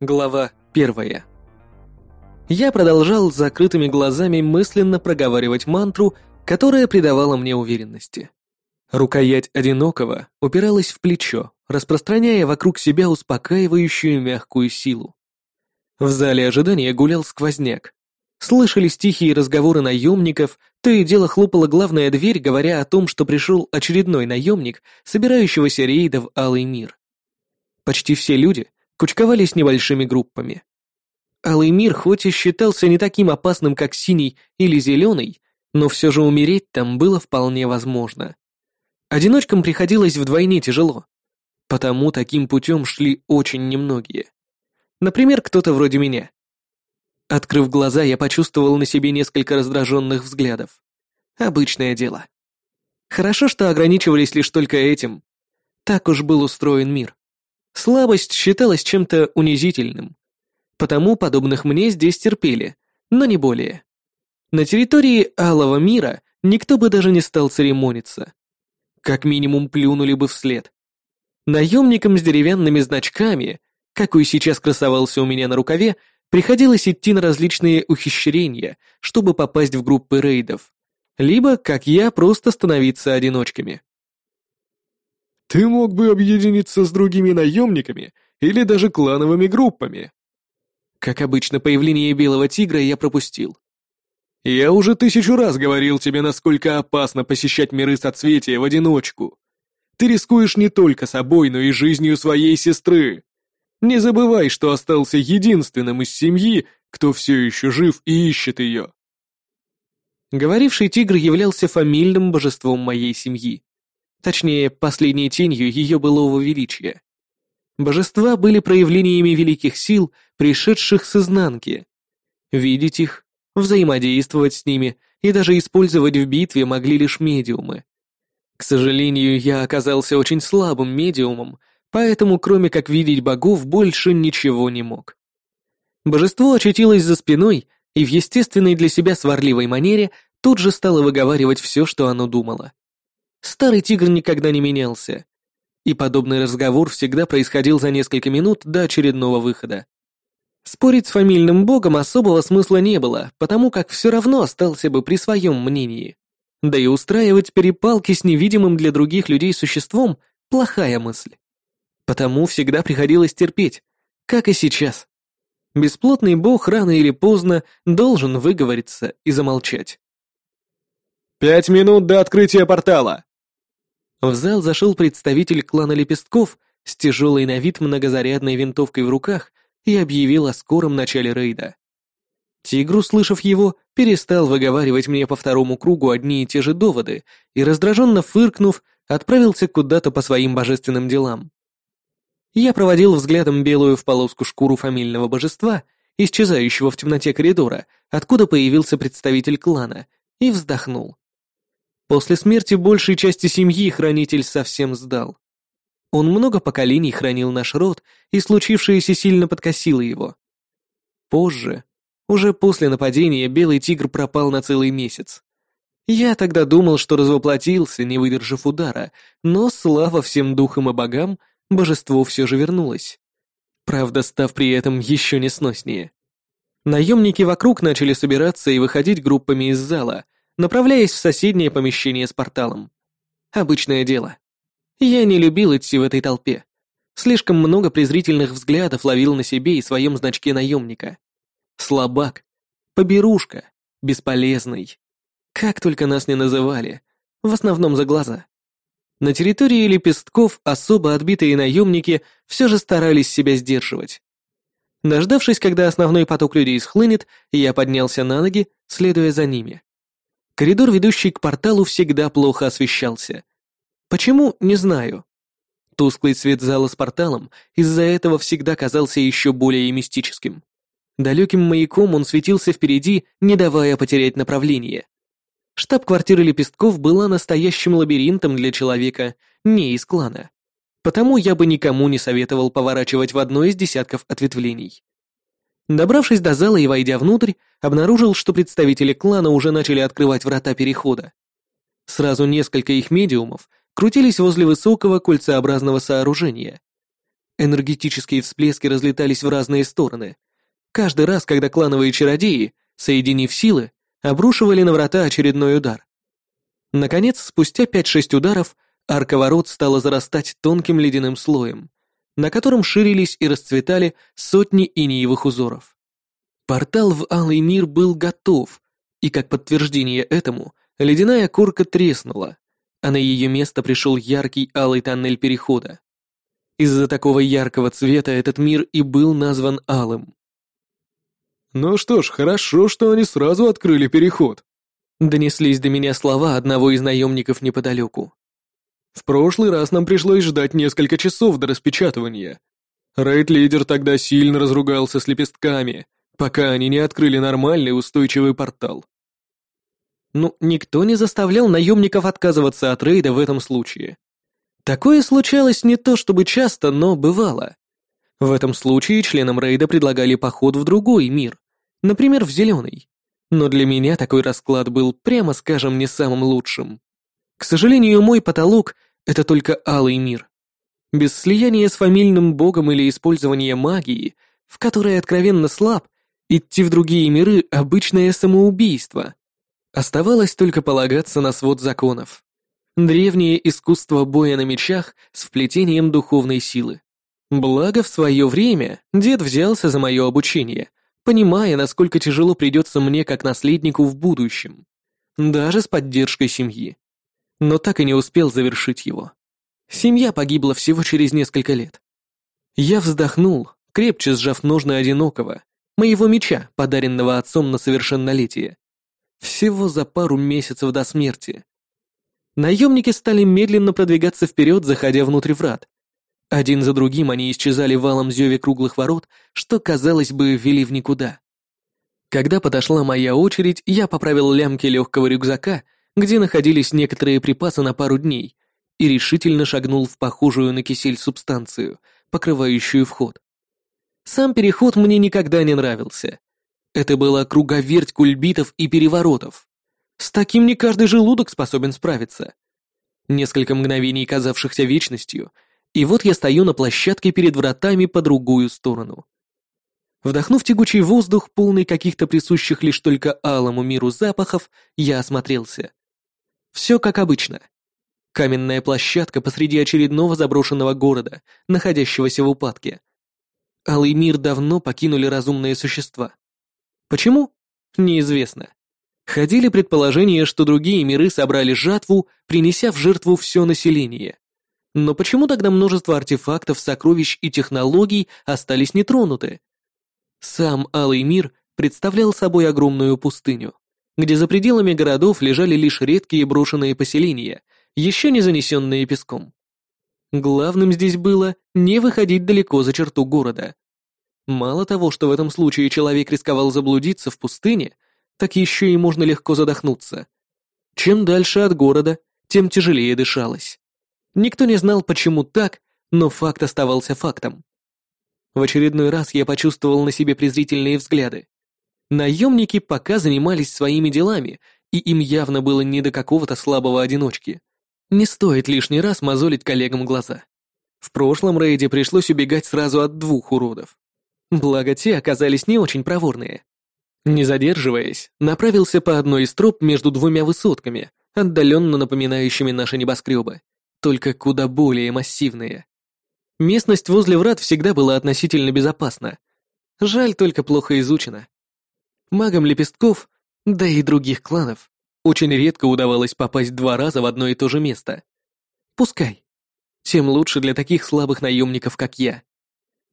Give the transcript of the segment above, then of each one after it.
Глава первая. Я продолжал с закрытыми глазами мысленно проговаривать мантру, которая придавала мне уверенности. Рукоять одинокого упиралась в плечо, распространяя вокруг себя успокаивающую мягкую силу. В зале ожидания гулял сквозняк. Слышались тихие разговоры наемников, то и дело хлопала главная дверь, говоря о том, что пришел очередной наемник, собирающегося рейда в Алый мир. Почти все люди кучковались небольшими группами. Алый мир хоть и считался не таким опасным, как синий или зеленый, но все же умереть там было вполне возможно. Одиночкам приходилось вдвойне тяжело, потому таким путем шли очень немногие. Например, кто-то вроде меня. Открыв глаза, я почувствовал на себе несколько раздраженных взглядов. Обычное дело. Хорошо, что ограничивались лишь только этим. Так уж был устроен мир. Слабость считалась чем-то унизительным. Потому подобных мне здесь терпели, но не более. На территории Алого мира никто бы даже не стал церемониться. Как минимум плюнули бы вслед. Наемникам с деревянными значками, какой сейчас красовался у меня на рукаве, приходилось идти на различные ухищрения, чтобы попасть в группы рейдов. Либо, как я, просто становиться одиночками. Ты мог бы объединиться с другими наемниками или даже клановыми группами. Как обычно, появление белого тигра я пропустил. Я уже тысячу раз говорил тебе, насколько опасно посещать миры соцветия в одиночку. Ты рискуешь не только собой, но и жизнью своей сестры. Не забывай, что остался единственным из семьи, кто все еще жив и ищет ее. Говоривший тигр являлся фамильным божеством моей семьи. Точнее, последней тенью ее былого величия. Божества были проявлениями великих сил, пришедших с изнанки. Видеть их, взаимодействовать с ними и даже использовать в битве могли лишь медиумы. К сожалению, я оказался очень слабым медиумом, поэтому кроме как видеть богов больше ничего не мог. Божество очутилось за спиной и в естественной для себя сварливой манере тут же стало выговаривать все, что оно думало. Старый тигр никогда не менялся. И подобный разговор всегда происходил за несколько минут до очередного выхода. Спорить с фамильным богом особого смысла не было, потому как все равно остался бы при своем мнении. Да и устраивать перепалки с невидимым для других людей существом – плохая мысль. Потому всегда приходилось терпеть, как и сейчас. Бесплотный бог рано или поздно должен выговориться и замолчать. «Пять минут до открытия портала!» В зал зашел представитель клана Лепестков с тяжелой на вид многозарядной винтовкой в руках и объявил о скором начале рейда. Тигр, услышав его, перестал выговаривать мне по второму кругу одни и те же доводы и, раздраженно фыркнув, отправился куда-то по своим божественным делам. Я проводил взглядом белую в полоску шкуру фамильного божества, исчезающего в темноте коридора, откуда появился представитель клана, и вздохнул. После смерти большей части семьи хранитель совсем сдал. Он много поколений хранил наш род, и случившееся сильно подкосило его. Позже, уже после нападения, белый тигр пропал на целый месяц. Я тогда думал, что развоплотился, не выдержав удара, но, слава всем духам и богам, божество все же вернулось. Правда, став при этом еще несноснее. Наемники вокруг начали собираться и выходить группами из зала, направляясь в соседнее помещение с порталом. Обычное дело. Я не любил идти в этой толпе. Слишком много презрительных взглядов ловил на себе и своем значке наемника. Слабак, поберушка, бесполезный. Как только нас не называли, в основном за глаза. На территории лепестков особо отбитые наемники все же старались себя сдерживать. Дождавшись, когда основной поток людей схлынет, я поднялся на ноги, следуя за ними. Коридор, ведущий к порталу, всегда плохо освещался. Почему, не знаю. Тусклый свет зала с порталом из-за этого всегда казался еще более мистическим. Далеким маяком он светился впереди, не давая потерять направление. Штаб-квартира Лепестков была настоящим лабиринтом для человека, не из клана. Потому я бы никому не советовал поворачивать в одно из десятков ответвлений. Добравшись до зала и войдя внутрь, обнаружил, что представители клана уже начали открывать врата перехода. Сразу несколько их медиумов крутились возле высокого кольцеобразного сооружения. Энергетические всплески разлетались в разные стороны. Каждый раз, когда клановые чародеи, соединив силы, обрушивали на врата очередной удар. Наконец, спустя 5-6 ударов, арка ворот стала зарастать тонким ледяным слоем, на котором ширились и расцветали сотни иниевых узоров. Портал в Алый мир был готов, и как подтверждение этому, ледяная корка треснула, а на ее место пришел яркий алый тоннель перехода. Из-за такого яркого цвета этот мир и был назван алым. «Ну что ж, хорошо, что они сразу открыли переход», Донеслись до меня слова одного из наемников неподалеку. В прошлый раз нам пришлось ждать несколько часов до распечатывания. Рейд-лидер тогда сильно разругался с лепестками, пока они не открыли нормальный устойчивый портал. Ну, никто не заставлял наемников отказываться от рейда в этом случае. Такое случалось не то чтобы часто, но бывало. В этом случае членам рейда предлагали поход в другой мир, например, в зеленый. Но для меня такой расклад был, прямо скажем, не самым лучшим. К сожалению, мой потолок — это только алый мир. Без слияния с фамильным богом или использования магии, в которой откровенно слаб, идти в другие миры — обычное самоубийство. Оставалось только полагаться на свод законов. Древнее искусство боя на мечах с вплетением духовной силы. Благо, в свое время дед взялся за мое обучение, понимая, насколько тяжело придется мне как наследнику в будущем, даже с поддержкой семьи. Но так и не успел завершить его. Семья погибла всего через несколько лет. Я вздохнул, крепче сжав ножны одинокого, моего меча, подаренного отцом на совершеннолетие. Всего за пару месяцев до смерти. Наемники стали медленно продвигаться вперед, заходя внутрь врат, один за другим они исчезали валом зеве круглых ворот, что, казалось бы, вели в никуда. Когда подошла моя очередь, я поправил лямки легкого рюкзака, где находились некоторые припасы на пару дней, и решительно шагнул в похожую на кисель субстанцию, покрывающую вход. Сам переход мне никогда не нравился. Это была круговерть кульбитов и переворотов. С таким не каждый желудок способен справиться. Несколько мгновений, казавшихся вечностью, и вот я стою на площадке перед вратами по другую сторону. Вдохнув тягучий воздух, полный каких-то присущих лишь только алому миру запахов, я осмотрелся. Все как обычно. Каменная площадка посреди очередного заброшенного города, находящегося в упадке. Алый мир давно покинули разумные существа. Почему? Неизвестно. Ходили предположения, что другие миры собрали жатву, принеся в жертву все население. Но почему тогда множество артефактов, сокровищ и технологий остались нетронуты? Сам Алый мир представлял собой огромную пустыню, где за пределами городов лежали лишь редкие брошенные поселения, еще не занесенные песком. Главным здесь было не выходить далеко за черту города. Мало того, что в этом случае человек рисковал заблудиться в пустыне, так еще и можно легко задохнуться. Чем дальше от города, тем тяжелее дышалось. Никто не знал, почему так, но факт оставался фактом. В очередной раз я почувствовал на себе презрительные взгляды. Наемники пока занимались своими делами, и им явно было не до какого-то слабого одиночки. Не стоит лишний раз мозолить коллегам глаза. В прошлом рейде пришлось убегать сразу от двух уродов. Благо те оказались не очень проворные. Не задерживаясь, направился по одной из троп между двумя высотками, отдаленно напоминающими наши небоскребы, только куда более массивные. Местность возле врат всегда была относительно безопасна. Жаль, только плохо изучена. Магам лепестков, да и других кланов, очень редко удавалось попасть два раза в одно и то же место. Пускай. Тем лучше для таких слабых наемников, как я.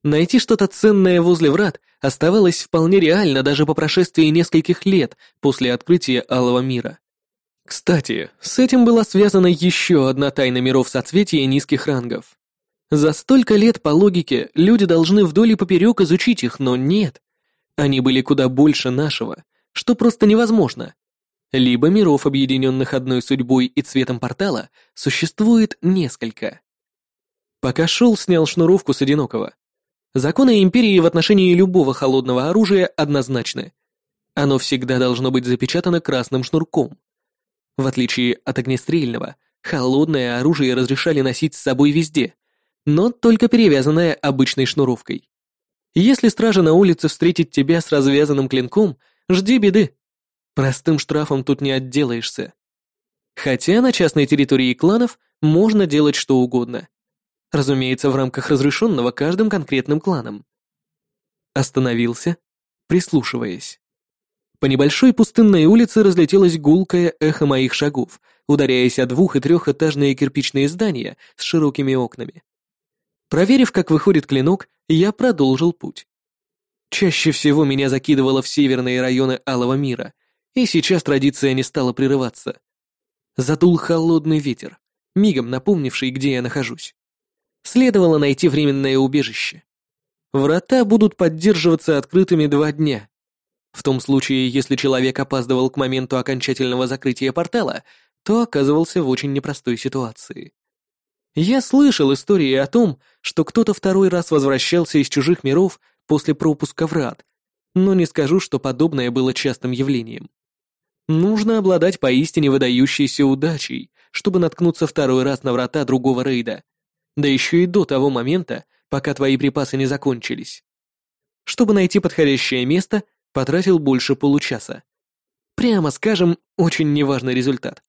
Найти что-то ценное возле врат оставалось вполне реально даже по прошествии нескольких лет после открытия Алого мира. Кстати, с этим была связана еще одна тайна миров соцветия низких рангов. За столько лет, по логике, люди должны вдоль и поперек изучить их, но нет. Они были куда больше нашего, что просто невозможно. Либо миров, объединенных одной судьбой и цветом портала, существует несколько. Пока шел, снял шнуровку с одинокого. Законы Империи в отношении любого холодного оружия однозначны. Оно всегда должно быть запечатано красным шнурком. В отличие от огнестрельного, холодное оружие разрешали носить с собой везде, но только перевязанная обычной шнуровкой. Если стража на улице встретит тебя с развязанным клинком, жди беды. Простым штрафом тут не отделаешься. Хотя на частной территории кланов можно делать что угодно. Разумеется, в рамках разрешенного каждым конкретным кланом. Остановился, прислушиваясь. По небольшой пустынной улице разлетелось гулкое эхо моих шагов, ударяясь о двух- и трехэтажные кирпичные здания с широкими окнами. Проверив, как выходит клинок, я продолжил путь. Чаще всего меня закидывало в северные районы Алого мира, и сейчас традиция не стала прерываться. Задул холодный ветер, мигом напомнивший, где я нахожусь. Следовало найти временное убежище. Врата будут поддерживаться открытыми два дня, в том случае, если человек опаздывал к моменту окончательного закрытия портала, то оказывался в очень непростой ситуации. Я слышал истории о том, что кто-то второй раз возвращался из чужих миров после пропуска врат, но не скажу, что подобное было частым явлением. Нужно обладать поистине выдающейся удачей, чтобы наткнуться второй раз на врата другого рейда, да еще и до того момента, пока твои припасы не закончились. Чтобы найти подходящее место, потратил больше получаса. Прямо скажем, очень неважный результат.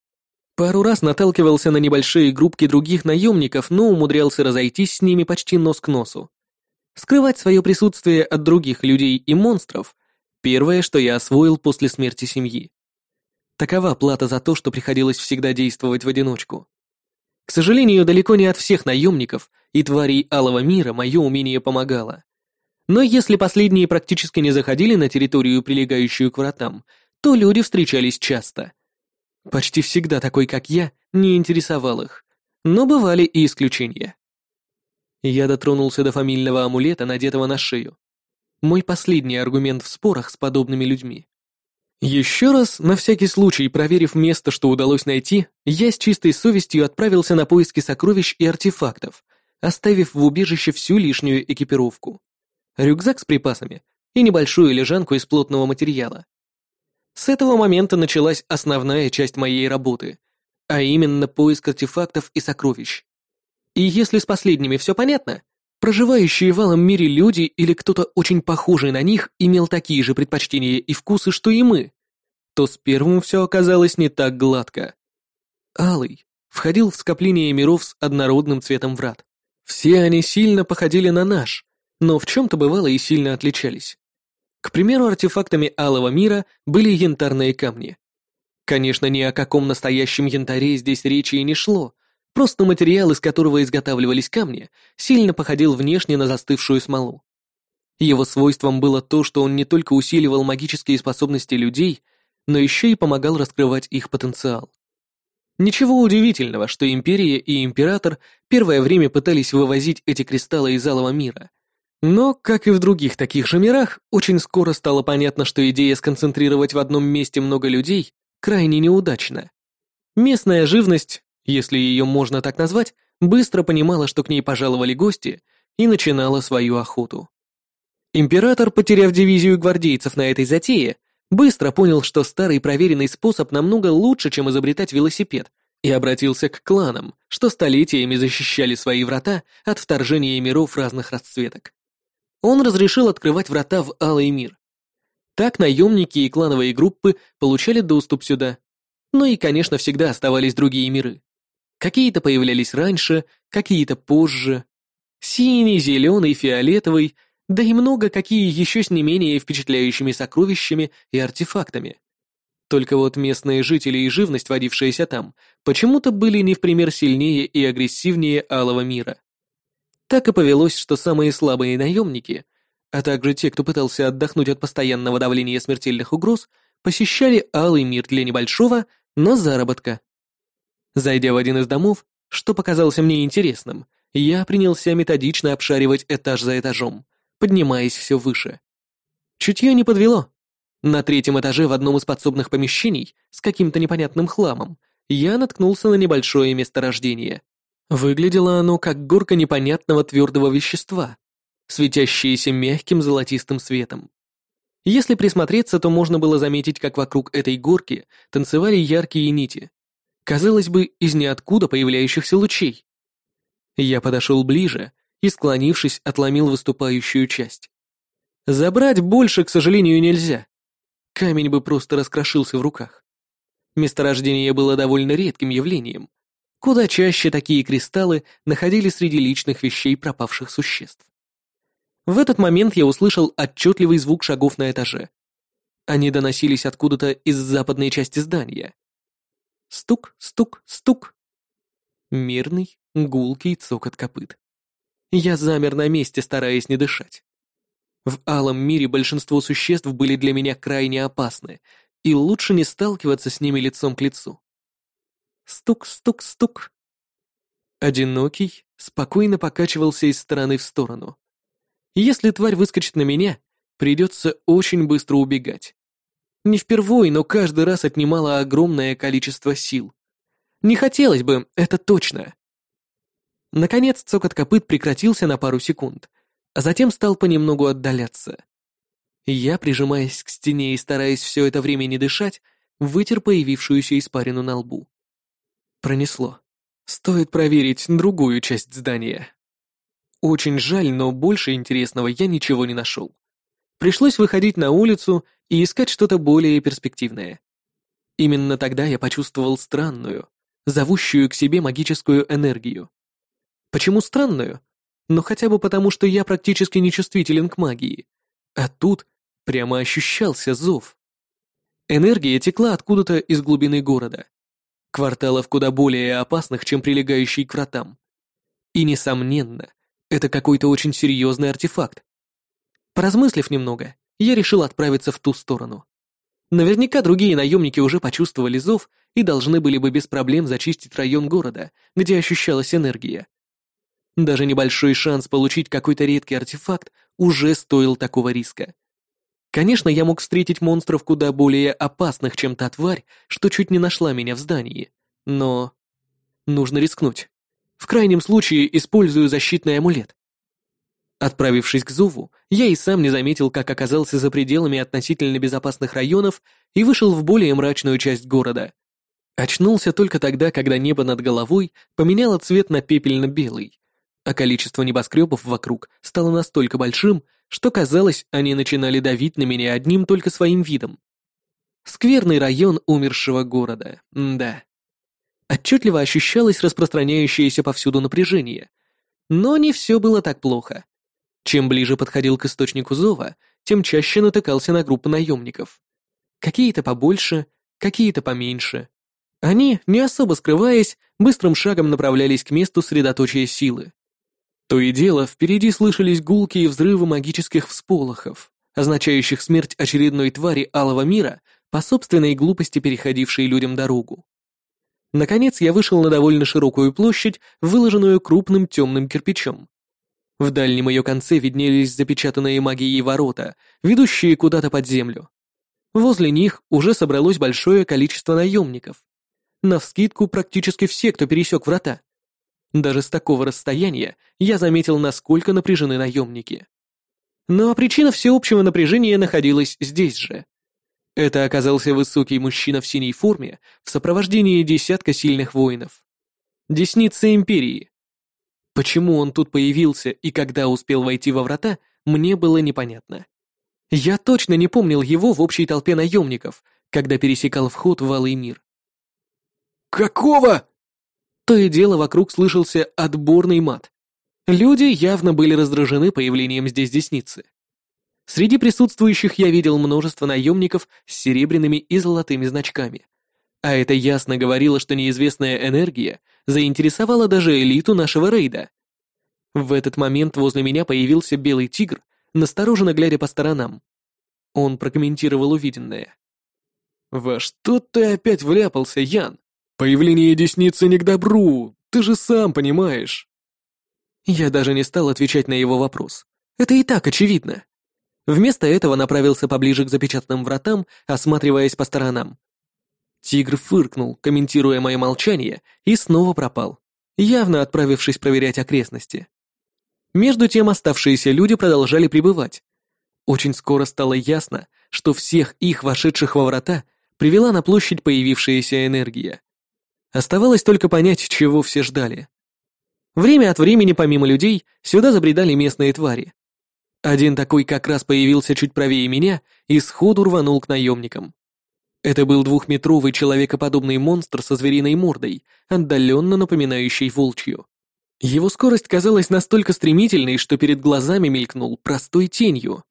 Пару раз наталкивался на небольшие группки других наемников, но умудрялся разойтись с ними почти нос к носу. Скрывать свое присутствие от других людей и монстров — первое, что я освоил после смерти семьи. Такова плата за то, что приходилось всегда действовать в одиночку. К сожалению, далеко не от всех наемников и тварей Алого мира мое умение помогало. Но если последние практически не заходили на территорию, прилегающую к вратам, то люди встречались часто. Почти всегда такой, как я, не интересовал их. Но бывали и исключения. Я дотронулся до фамильного амулета, надетого на шею. Мой последний аргумент в спорах с подобными людьми. Еще раз, на всякий случай, проверив место, что удалось найти, я с чистой совестью отправился на поиски сокровищ и артефактов, оставив в убежище всю лишнюю экипировку рюкзак с припасами и небольшую лежанку из плотного материала. С этого момента началась основная часть моей работы, а именно поиск артефактов и сокровищ. И если с последними все понятно, проживающие в алом мире люди или кто-то очень похожий на них имел такие же предпочтения и вкусы, что и мы, то с первым все оказалось не так гладко. Алый входил в скопление миров с однородным цветом врат. Все они сильно походили на наш, но в чем-то бывало и сильно отличались. К примеру, артефактами Алого мира были янтарные камни. Конечно, ни о каком настоящем янтаре здесь речи и не шло, просто материал, из которого изготавливались камни, сильно походил внешне на застывшую смолу. Его свойством было то, что он не только усиливал магические способности людей, но еще и помогал раскрывать их потенциал. Ничего удивительного, что Империя и Император первое время пытались вывозить эти кристаллы из Алого мира — но, как и в других таких же мирах, очень скоро стало понятно, что идея сконцентрировать в одном месте много людей крайне неудачна. Местная живность, если ее можно так назвать, быстро понимала, что к ней пожаловали гости, и начинала свою охоту. Император, потеряв дивизию гвардейцев на этой затее, быстро понял, что старый проверенный способ намного лучше, чем изобретать велосипед, и обратился к кланам, что столетиями защищали свои врата от вторжения миров разных расцветок он разрешил открывать врата в Алый мир. Так наемники и клановые группы получали доступ сюда. Ну и, конечно, всегда оставались другие миры. Какие-то появлялись раньше, какие-то позже. Синий, зеленый, фиолетовый, да и много какие еще с не менее впечатляющими сокровищами и артефактами. Только вот местные жители и живность, водившаяся там, почему-то были не в пример сильнее и агрессивнее Алого мира. Так и повелось, что самые слабые наемники, а также те, кто пытался отдохнуть от постоянного давления смертельных угроз, посещали Алый мир для небольшого, но заработка. Зайдя в один из домов, что показался мне интересным, я принялся методично обшаривать этаж за этажом, поднимаясь все выше. Чутье не подвело. На третьем этаже в одном из подсобных помещений с каким-то непонятным хламом я наткнулся на небольшое месторождение. Выглядело оно как горка непонятного твердого вещества, светящееся мягким золотистым светом. Если присмотреться, то можно было заметить, как вокруг этой горки танцевали яркие нити. Казалось бы, из ниоткуда появляющихся лучей. Я подошел ближе и, склонившись, отломил выступающую часть. Забрать больше, к сожалению, нельзя. Камень бы просто раскрошился в руках. Месторождение было довольно редким явлением. Куда чаще такие кристаллы находились среди личных вещей пропавших существ. В этот момент я услышал отчетливый звук шагов на этаже. Они доносились откуда-то из западной части здания. Стук, стук, стук. Мирный, гулкий цокот копыт. Я замер на месте, стараясь не дышать. В алом мире большинство существ были для меня крайне опасны, и лучше не сталкиваться с ними лицом к лицу. Стук, стук, стук. Одинокий спокойно покачивался из стороны в сторону. Если тварь выскочит на меня, придется очень быстро убегать. Не впервой, но каждый раз отнимало огромное количество сил. Не хотелось бы, это точно. Наконец цокот копыт прекратился на пару секунд, а затем стал понемногу отдаляться. Я, прижимаясь к стене и стараясь все это время не дышать, вытер появившуюся испарину на лбу. Пронесло. Стоит проверить другую часть здания. Очень жаль, но больше интересного я ничего не нашел. Пришлось выходить на улицу и искать что-то более перспективное. Именно тогда я почувствовал странную, зовущую к себе магическую энергию. Почему странную? Ну хотя бы потому, что я практически нечувствителен к магии. А тут прямо ощущался зов. Энергия текла откуда-то из глубины города. Кварталов куда более опасных, чем прилегающий к вратам. И, несомненно, это какой-то очень серьезный артефакт. Поразмыслив немного, я решил отправиться в ту сторону. Наверняка другие наемники уже почувствовали зов и должны были бы без проблем зачистить район города, где ощущалась энергия. Даже небольшой шанс получить какой-то редкий артефакт уже стоил такого риска. Конечно, я мог встретить монстров куда более опасных, чем та тварь, что чуть не нашла меня в здании, но... Нужно рискнуть. В крайнем случае использую защитный амулет. Отправившись к зову, я и сам не заметил, как оказался за пределами относительно безопасных районов и вышел в более мрачную часть города. Очнулся только тогда, когда небо над головой поменяло цвет на пепельно-белый, а количество небоскребов вокруг стало настолько большим, что казалось, они начинали давить на меня одним только своим видом. Скверный район умершего города, да. Отчетливо ощущалось распространяющееся повсюду напряжение. Но не все было так плохо. Чем ближе подходил к источнику зова, тем чаще натыкался на группы наемников. Какие-то побольше, какие-то поменьше. Они, не особо скрываясь, быстрым шагом направлялись к месту средоточия силы. То и дело, впереди слышались гулки и взрывы магических всполохов, означающих смерть очередной твари алого мира, по собственной глупости переходившей людям дорогу. Наконец я вышел на довольно широкую площадь, выложенную крупным темным кирпичом. В дальнем ее конце виднелись запечатанные магией ворота, ведущие куда-то под землю. Возле них уже собралось большое количество наемников. Навскидку практически все, кто пересек врата. Даже с такого расстояния я заметил, насколько напряжены наемники. А причина всеобщего напряжения находилась здесь же. Это оказался высокий мужчина в синей форме в сопровождении десятка сильных воинов. Десница Империи. Почему он тут появился и когда успел войти во врата, мне было непонятно. Я точно не помнил его в общей толпе наемников, когда пересекал вход в Алый мир. «Какого?» То и дело вокруг слышался отборный мат. Люди явно были раздражены появлением здесь десницы. Среди присутствующих я видел множество наемников с серебряными и золотыми значками. А это ясно говорило, что неизвестная энергия заинтересовала даже элиту нашего рейда. В этот момент возле меня появился белый тигр, настороженно глядя по сторонам. Он прокомментировал увиденное. «Во что ты опять вляпался, Ян? Появление десницы не к добру, ты же сам понимаешь». Я даже не стал отвечать на его вопрос. Это и так очевидно. Вместо этого направился поближе к запечатанным вратам, осматриваясь по сторонам. Тигр фыркнул, комментируя мое молчание, и снова пропал, явно отправившись проверять окрестности. Между тем оставшиеся люди продолжали пребывать. Очень скоро стало ясно, что всех их, вошедших во врата, привела на площадь появившаяся энергия. Оставалось только понять, чего все ждали. Время от времени, помимо людей, сюда забредали местные твари. Один такой как раз появился чуть правее меня и сходу рванул к наемникам. Это был двухметровый человекоподобный монстр со звериной мордой, отдаленно напоминающий волчью. Его скорость казалась настолько стремительной, что перед глазами мелькнул простой тенью.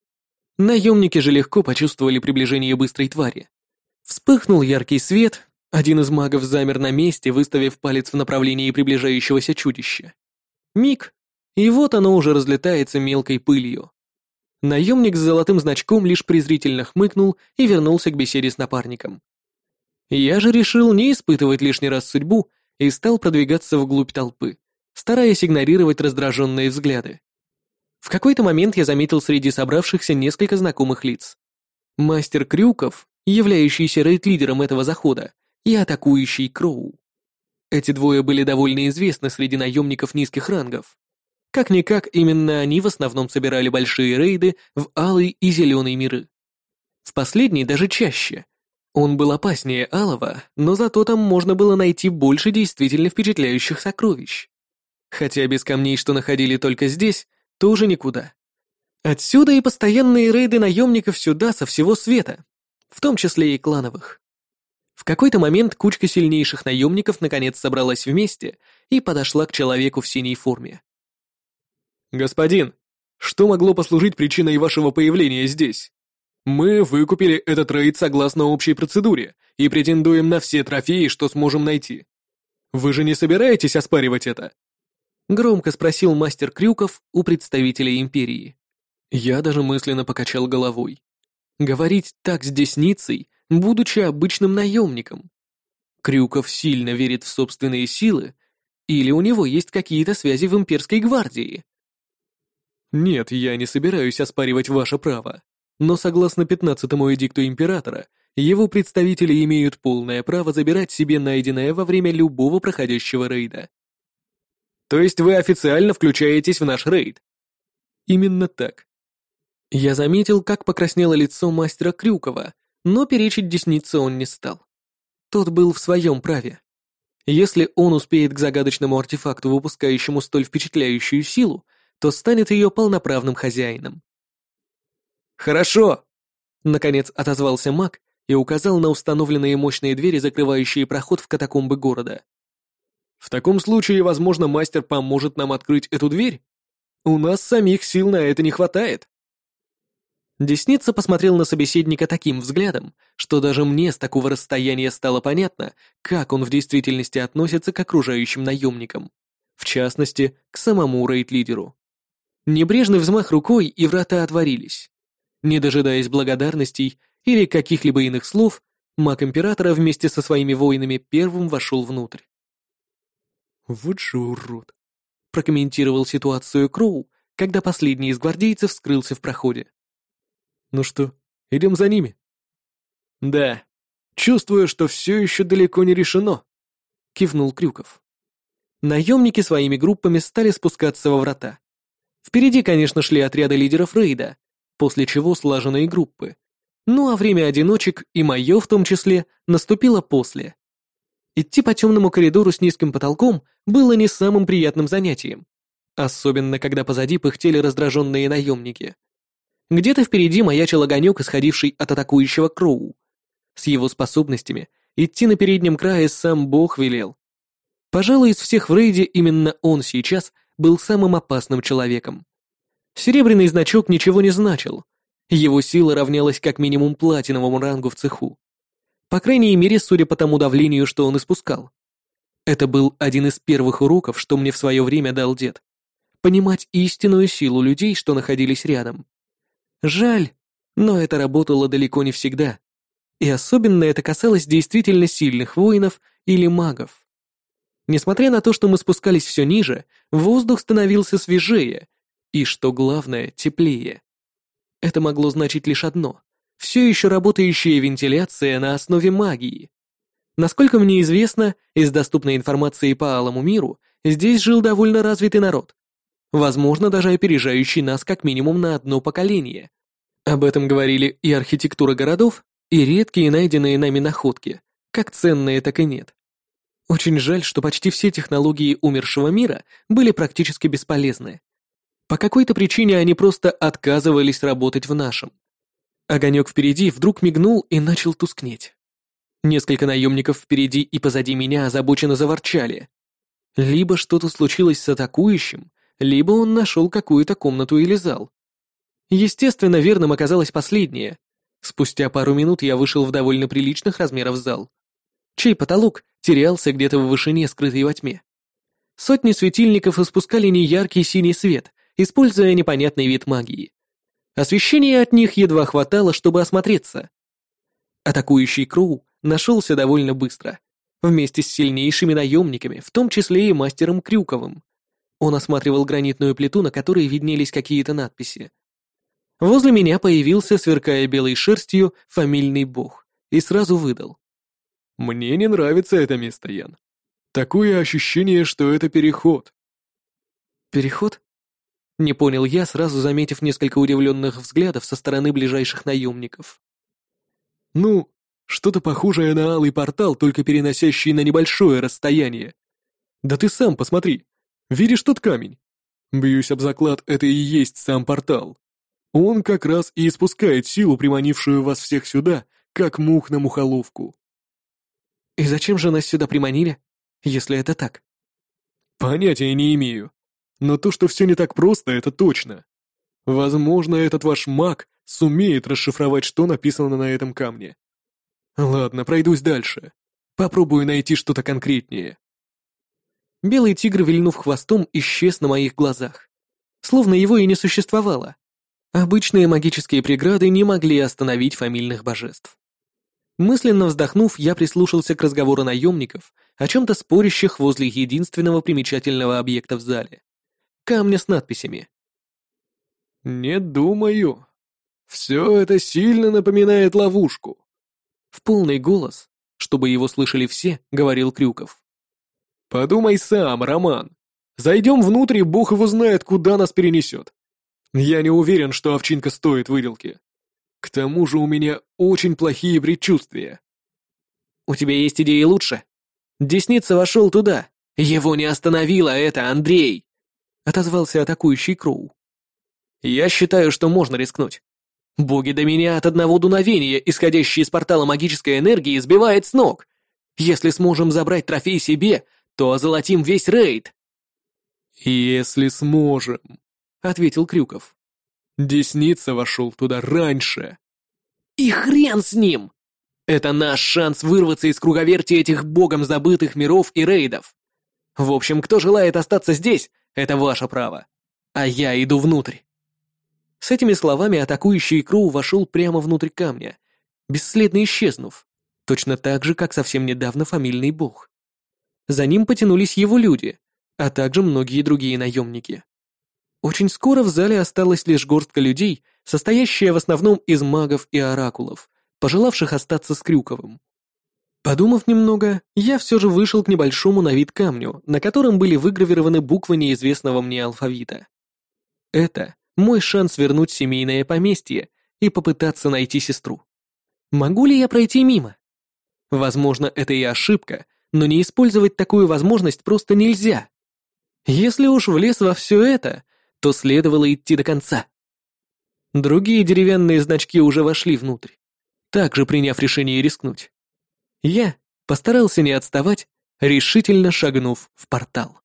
Наемники же легко почувствовали приближение быстрой твари. Вспыхнул яркий свет, один из магов замер на месте, выставив палец в направлении приближающегося чудища. Миг, и вот оно уже разлетается мелкой пылью. Наемник с золотым значком лишь презрительно хмыкнул и вернулся к беседе с напарником. Я же решил не испытывать лишний раз судьбу и стал продвигаться вглубь толпы стараясь игнорировать раздраженные взгляды. В какой-то момент я заметил среди собравшихся несколько знакомых лиц. Мастер Крюков, являющийся рейд-лидером этого захода, и атакующий Кроу. Эти двое были довольно известны среди наемников низких рангов. Как-никак, именно они в основном собирали большие рейды в Алый и Зеленый миры. В последний даже чаще. Он был опаснее Алого, но зато там можно было найти больше действительно впечатляющих сокровищ. Хотя без камней, что находили только здесь, тоже никуда. Отсюда и постоянные рейды наемников сюда со всего света, в том числе и клановых. В какой-то момент кучка сильнейших наемников наконец собралась вместе и подошла к человеку в синей форме. «Господин, что могло послужить причиной вашего появления здесь? Мы выкупили этот рейд согласно общей процедуре и претендуем на все трофеи, что сможем найти. Вы же не собираетесь оспаривать это?» Громко спросил мастер Крюков у представителей империи. Я даже мысленно покачал головой. Говорить так с десницей, будучи обычным наемником. Крюков сильно верит в собственные силы, или у него есть какие-то связи в имперской гвардии? Нет, я не собираюсь оспаривать ваше право, но согласно пятнадцатому эдикту императора, его представители имеют полное право забирать себе найденное во время любого проходящего рейда. То есть вы официально включаетесь в наш рейд? Именно так. Я заметил, как покраснело лицо мастера Крюкова, но перечить деснице он не стал. Тот был в своем праве. Если он успеет к загадочному артефакту, выпускающему столь впечатляющую силу, то станет ее полноправным хозяином. «Хорошо!» — наконец отозвался маг и указал на установленные мощные двери, закрывающие проход в катакомбы города. В таком случае, возможно, мастер поможет нам открыть эту дверь? У нас самих сил на это не хватает. Десница посмотрел на собеседника таким взглядом, что даже мне с такого расстояния стало понятно, как он в действительности относится к окружающим наемникам, в частности, к самому рейд-лидеру. Небрежный взмах рукой, и врата отворились. Не дожидаясь благодарностей или каких-либо иных слов, маг Императора вместе со своими воинами первым вошел внутрь. «Вот же урод!» — прокомментировал ситуацию Кроу, когда последний из гвардейцев скрылся в проходе. «Ну что, идем за ними?» «Да, чувствую, что все еще далеко не решено», — кивнул Крюков. Наемники своими группами стали спускаться во врата. Впереди, конечно, шли отряды лидеров рейда, после чего слаженные группы. Ну а время одиночек, и мое в том числе, наступило после. Идти по темному коридору с низким потолком было не самым приятным занятием. Особенно, когда позади пыхтели раздраженные наемники. Где-то впереди маячил огонек, исходивший от атакующего Кроу. С его способностями идти на переднем крае сам Бог велел. Пожалуй, из всех в рейде именно он сейчас был самым опасным человеком. Серебряный значок ничего не значил. Его сила равнялась как минимум платиновому рангу в цеху. По крайней мере, судя по тому давлению, что он испускал. Это был один из первых уроков, что мне в свое время дал дед. Понимать истинную силу людей, что находились рядом. Жаль, но это работало далеко не всегда. И особенно это касалось действительно сильных воинов или магов. Несмотря на то, что мы спускались все ниже, воздух становился свежее и, что главное, теплее. Это могло значить лишь одно все еще работающая вентиляция на основе магии. Насколько мне известно, из доступной информации по Алому миру, здесь жил довольно развитый народ. Возможно, даже опережающий нас как минимум на одно поколение. Об этом говорили и архитектура городов, и редкие найденные нами находки, как ценные, так и нет. Очень жаль, что почти все технологии умершего мира были практически бесполезны. По какой-то причине они просто отказывались работать в нашем. Огонек впереди вдруг мигнул и начал тускнеть. Несколько наемников впереди и позади меня озабоченно заворчали. Либо что-то случилось с атакующим, либо он нашел какую-то комнату или зал. Естественно, верным оказалось последнее. Спустя пару минут я вышел в довольно приличных размеров зал, чей потолок терялся где-то в вышине, скрытой во тьме. Сотни светильников испускали неяркий синий свет, используя непонятный вид магии. Освещения от них едва хватало, чтобы осмотреться. Атакующий Кроу нашелся довольно быстро, вместе с сильнейшими наемниками, в том числе и мастером Крюковым. Он осматривал гранитную плиту, на которой виднелись какие-то надписи. Возле меня появился, сверкая белой шерстью, фамильный бог, и сразу выдал. «Мне не нравится это место, Ян. Такое ощущение, что это переход». «Переход?» Не понял я, сразу заметив несколько удивленных взглядов со стороны ближайших наемников. «Ну, что-то похожее на алый портал, только переносящий на небольшое расстояние. Да ты сам посмотри. Видишь тот камень? Бьюсь об заклад, это и есть сам портал. Он как раз и испускает силу, приманившую вас всех сюда, как мух на мухоловку. И зачем же нас сюда приманили, если это так? Понятия не имею. Но то, что все не так просто, это точно. Возможно, этот ваш маг сумеет расшифровать, что написано на этом камне. Ладно, пройдусь дальше. Попробую найти что-то конкретнее. Белый тигр, вильнув хвостом, исчез на моих глазах. Словно его и не существовало. Обычные магические преграды не могли остановить фамильных божеств. Мысленно вздохнув, я прислушался к разговору наемников, о чем-то спорящих возле единственного примечательного объекта в зале камня с надписями. «Не думаю. Все это сильно напоминает ловушку». В полный голос, чтобы его слышали все, говорил Крюков. «Подумай сам, Роман. Зайдем внутрь, и бог его знает, куда нас перенесет. Я не уверен, что овчинка стоит выделки. К тому же у меня очень плохие предчувствия». «У тебя есть идеи лучше?» Десница вошел туда. Его не остановило это, Андрей. — отозвался атакующий Кроу. «Я считаю, что можно рискнуть. Боги до меня от одного дуновения, исходящей из портала магической энергии, сбивает с ног. Если сможем забрать трофей себе, то озолотим весь рейд». «Если сможем», — ответил Крюков. «Десница вошел туда раньше». «И хрен с ним! Это наш шанс вырваться из круговерти этих богом забытых миров и рейдов. В общем, кто желает остаться здесь, это ваше право. А я иду внутрь. С этими словами атакующий Кроу вошел прямо внутрь камня, бесследно исчезнув, точно так же, как совсем недавно фамильный бог. За ним потянулись его люди, а также многие другие наемники. Очень скоро в зале осталась лишь горстка людей, состоящая в основном из магов и оракулов, пожелавших остаться с Крюковым. Подумав немного, я все же вышел к небольшому на вид камню, на котором были выгравированы буквы неизвестного мне алфавита. Это мой шанс вернуть семейное поместье и попытаться найти сестру. Могу ли я пройти мимо? Возможно, это и ошибка, но не использовать такую возможность просто нельзя. Если уж влез во все это, то следовало идти до конца. Другие деревянные значки уже вошли внутрь, также приняв решение рискнуть. Я постарался не отставать, решительно шагнув в портал.